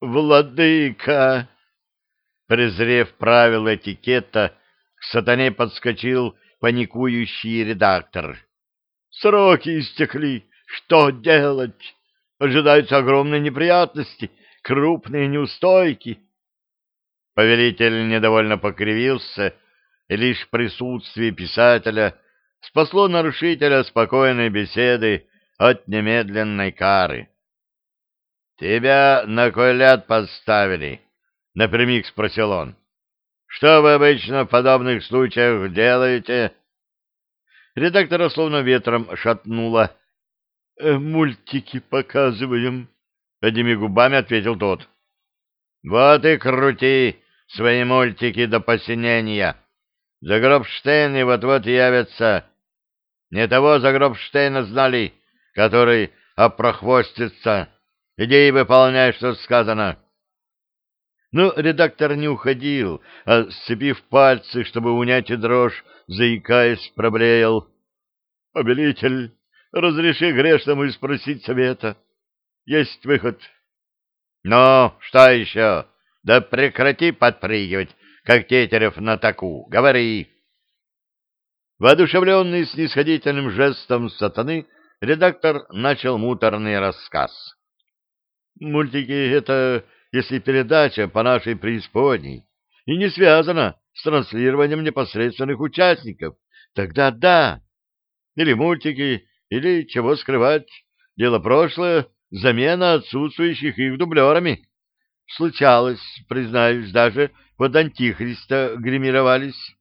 Владыка! Презрев правила этикета, к сатане подскочил паникующий редактор. Сроки истекли. Что делать? Ожидаются огромные неприятности, крупные неустойки. Повелитель недовольно покривился, и лишь присутствие писателя спасло нарушителя спокойной беседы от немедленной кары. — Тебя на кой ляд подставили? — напрямик спросил он. — Что вы обычно в подобных случаях делаете? Редактора словно ветром шатнуло. «Э, — Мультики показываем, — одними губами ответил тот. — Вот и крути свои мультики до посинения. Загробштейны вот-вот явятся. Не того Загробштейна знали, который опрохвостится. Иди и выполняй, что сказано. Но редактор не уходил, а, сцепив пальцы, чтобы унять и дрожь, заикаясь, проблеял. — Повелитель, разреши грешному спросить совета. Есть выход. — Ну, что еще? Да прекрати подпрыгивать, как Тетерев на таку. Говори. Воодушевленный снисходительным жестом сатаны, редактор начал муторный рассказ. Мультики — это, если передача по нашей преисподней, и не связана с транслированием непосредственных участников, тогда да. Или мультики, или, чего скрывать, дело прошлое, замена отсутствующих их дублерами. Случалось, признаюсь, даже под антихриста гримировались.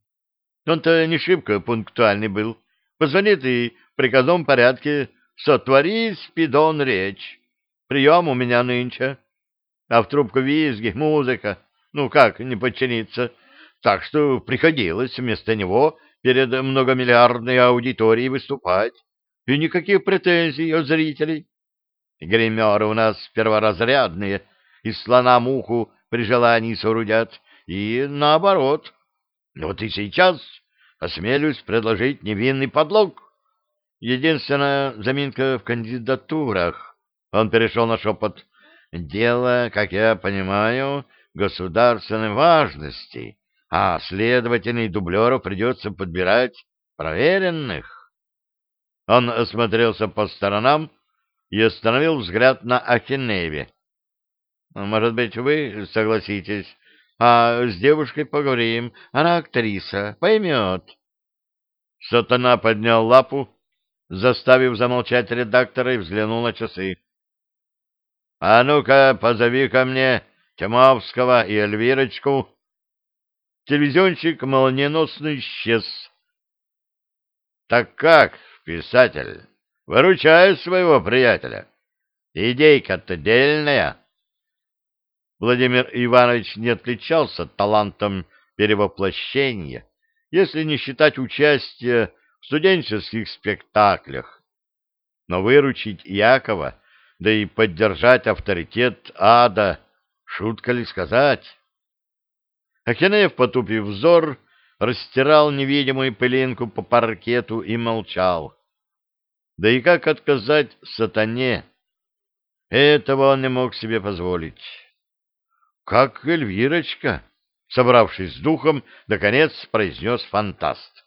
Он-то не шибко пунктуальный был. Позвонит и в приказном порядке «Сотвори, спидон, речь». Прием у меня нынче. А в трубку визги, музыка. Ну как не подчиниться? Так что приходилось вместо него перед многомиллиардной аудиторией выступать. И никаких претензий от зрителей. Гримеры у нас перворазрядные, и слона муху при желании соорудят, и наоборот. Вот и сейчас осмелюсь предложить невинный подлог. Единственная заминка в кандидатурах. Он перешел на шепот. «Дело, как я понимаю, государственной важности, а, следовательно, и дублеров придется подбирать проверенных». Он осмотрелся по сторонам и остановил взгляд на Ахиневе. «Может быть, вы согласитесь, а с девушкой поговорим. Она актриса, поймет». Сатана поднял лапу, заставив замолчать редактора, и взглянул на часы. — А ну-ка, позови ко мне Тимовского и Эльвирочку. Телевизионщик молниеносно исчез. — Так как, писатель, выручай своего приятеля? Идейка-то дельная. Владимир Иванович не отличался талантом перевоплощения, если не считать участия в студенческих спектаклях. Но выручить Якова да и поддержать авторитет ада, шутка ли сказать? Ахинеев, потупив взор, растирал невидимую пылинку по паркету и молчал. Да и как отказать сатане? Этого он не мог себе позволить. Как Эльвирочка, собравшись с духом, наконец произнес фантаст.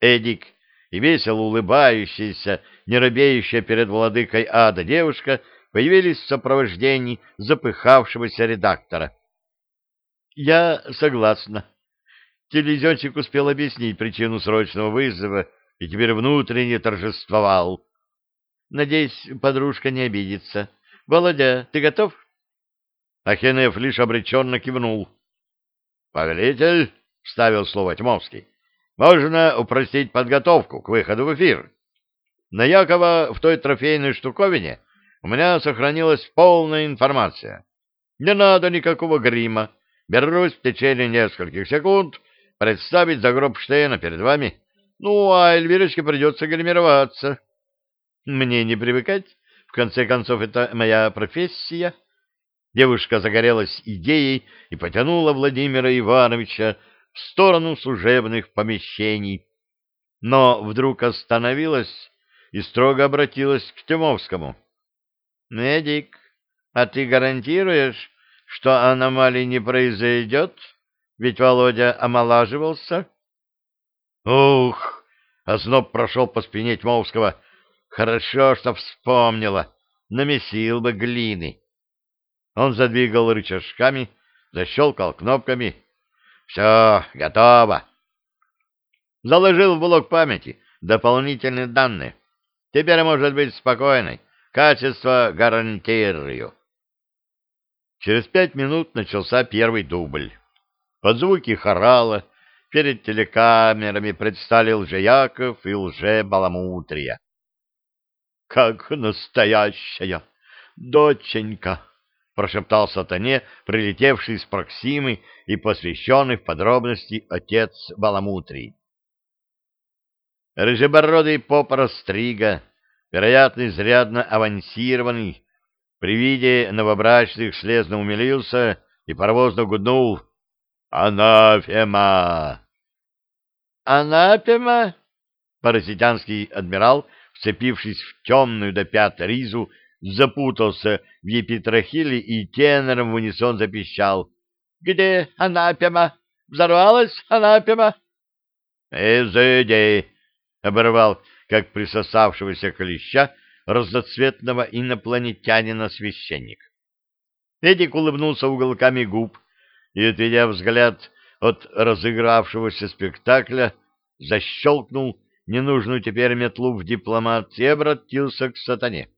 Эдик и весело улыбающаяся, не робеющая перед владыкой ада девушка появились в сопровождении запыхавшегося редактора. «Я согласна». Телевизионщик успел объяснить причину срочного вызова и теперь внутренне торжествовал. «Надеюсь, подружка не обидится. Володя, ты готов?» Ахенев лишь обреченно кивнул. «Повелитель», — вставил слово Тьмовский, можно упростить подготовку к выходу в эфир. На Якова в той трофейной штуковине у меня сохранилась полная информация. Не надо никакого грима. Берусь в течение нескольких секунд представить Загробштейна перед вами. Ну, а Эльвирочке придется гримироваться. Мне не привыкать. В конце концов, это моя профессия. Девушка загорелась идеей и потянула Владимира Ивановича в сторону служебных помещений, но вдруг остановилась и строго обратилась к Тимовскому. — Медик, А ты гарантируешь, что аномалий не произойдет? Ведь Володя омолаживался. Ух! Озноб прошел по спине Тьмовского. Хорошо, что вспомнила. Намесил бы глины. Он задвигал рычажками, защелкал кнопками. Все, готово. Заложил в блок памяти дополнительные данные. Теперь может быть спокойной. Качество гарантирую. Через пять минут начался первый дубль. Под звуки хорала перед телекамерами предстали лжеяков и лже-баламутрия. — Как настоящая доченька! — прошептал сатане, прилетевший из Проксимы и посвященный в подробности отец Баламутрий. Рыжебородый поп Растрига, вероятно, изрядно авансированный, при виде новобрачных слезно умилился и паровозно гуднул «Анафема!» «Анафема?» Паразитянский адмирал, вцепившись в темную до пят ризу, запутался в епитрахиле и тенором в унисон запищал. «Где Анафема? Взорвалась Анафема?» «Изыди!» — оборвал, как присосавшегося клеща, разноцветного инопланетянина священник. Эдик улыбнулся уголками губ и, отведя взгляд от разыгравшегося спектакля, защелкнул ненужную теперь метлу в дипломат и обратился к сатане.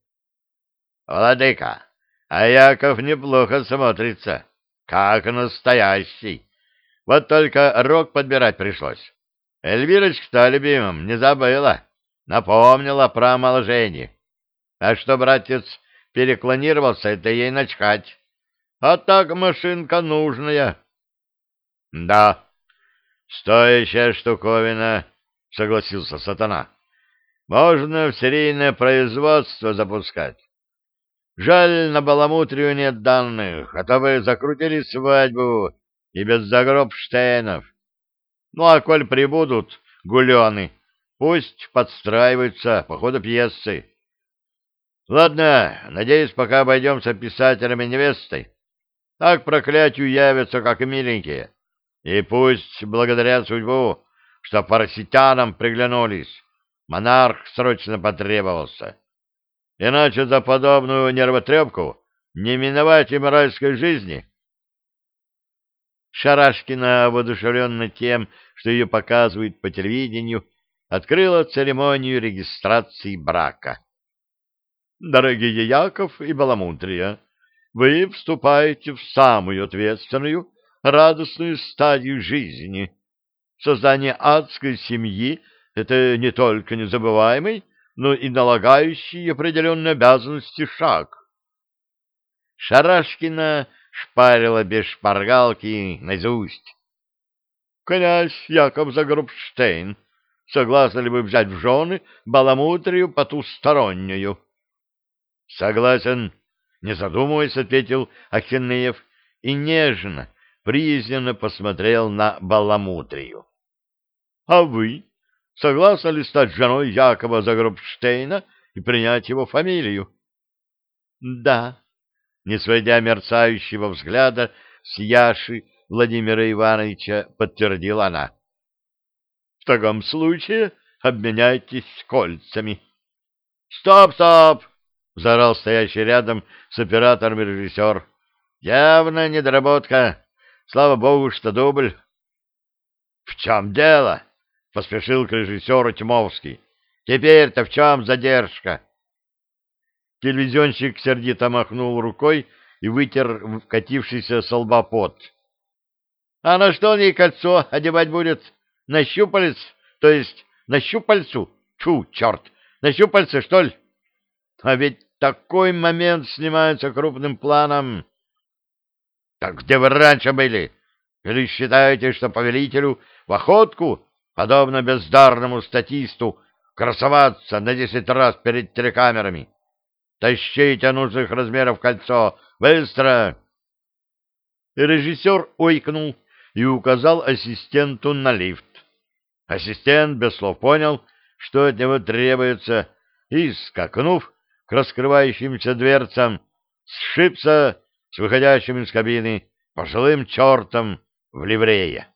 — Владыка, а Яков неплохо смотрится, как настоящий. Вот только рог подбирать пришлось. Эльвирочка-то любимым не забыла, напомнила про омоложение. А что братец переклонировался, это ей начхать. А так машинка нужная. — Да, стоящая штуковина, — согласился сатана. — Можно в серийное производство запускать. Жаль, на Баламутрию нет данных, а то бы закрутили свадьбу и без загробштейнов. Ну, а коль прибудут гулены, пусть подстраиваются по ходу пьесы. Ладно, надеюсь, пока обойдемся писателем и невестой. Так проклятию явятся, как миленькие. И пусть благодарят судьбу, что параситянам приглянулись. Монарх срочно потребовался. Иначе за подобную нервотрепку не миновать им райской жизни. Шарашкина, воодушевленная тем, что ее показывают по телевидению, открыла церемонию регистрации брака. Дорогие Яков и Баламутрия, вы вступаете в самую ответственную, радостную стадию жизни. Создание адской семьи — это не только незабываемый, но и налагающий определенные обязанности шаг. Шарашкина шпарила без шпаргалки наизусть. Князь Яков Загрубштейн, согласны ли вы взять в жены баламутрию потустороннюю? — Согласен, — не задумываясь, ответил Ахинеев и нежно, призненно посмотрел на Баламутрию. — А вы согласны ли стать женой Якова Загробштейна и принять его фамилию? — Да, не сводя мерцающего взгляда с Яши Владимира Ивановича, подтвердила она. — В таком случае обменяйтесь кольцами. — Стоп, стоп! — заорал стоящий рядом с оператором режиссер. — Явно недоработка. Слава богу, что дубль. — В чем дело? — поспешил к режиссеру Тимовский. — Теперь-то в чем задержка? Телевизионщик сердито махнул рукой и вытер вкатившийся с лба пот. — А на что ей кольцо одевать будет? На щупалец? То есть на щупальцу? Чу, черт! На щупальце, что ли? А ведь такой момент снимается крупным планом. Так где вы раньше были? Или считаете, что повелителю в охотку, подобно бездарному статисту, красоваться на десять раз перед телекамерами? Тащите нужных размеров кольцо! Быстро! Режиссер ойкнул и указал ассистенту на лифт. Ассистент без слов понял, что от него требуется, и, скакнув, к раскрывающимся дверцам, сшибся с выходящим из кабины пожилым чертом в ливрее.